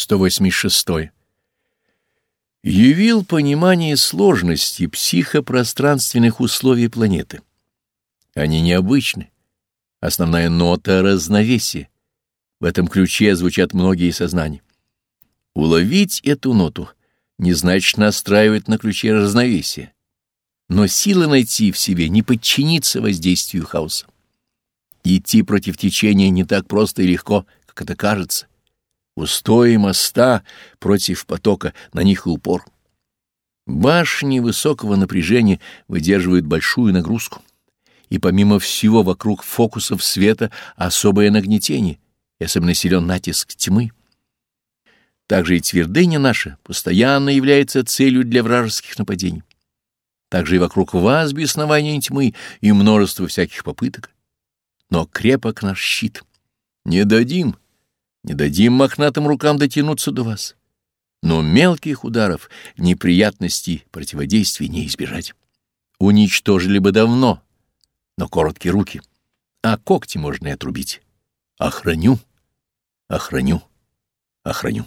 186. Явил понимание сложности психопространственных условий планеты. Они необычны. Основная нота — разновесие. В этом ключе звучат многие сознания. Уловить эту ноту не значит настраивать на ключе разновесия, но силы найти в себе не подчиниться воздействию хаоса. Идти против течения не так просто и легко, как это кажется. Устои моста против потока, на них и упор. Башни высокого напряжения выдерживают большую нагрузку. И помимо всего вокруг фокусов света особое нагнетение, и особенно силен натиск тьмы. Также и твердыня наша постоянно является целью для вражеских нападений. Также и вокруг вас беснование тьмы и множество всяких попыток. Но крепок наш щит. Не дадим не дадим мохнатым рукам дотянуться до вас. Но мелких ударов, неприятностей, противодействий не избежать. Уничтожили бы давно, но короткие руки, а когти можно и отрубить. Охраню, охраню, охраню.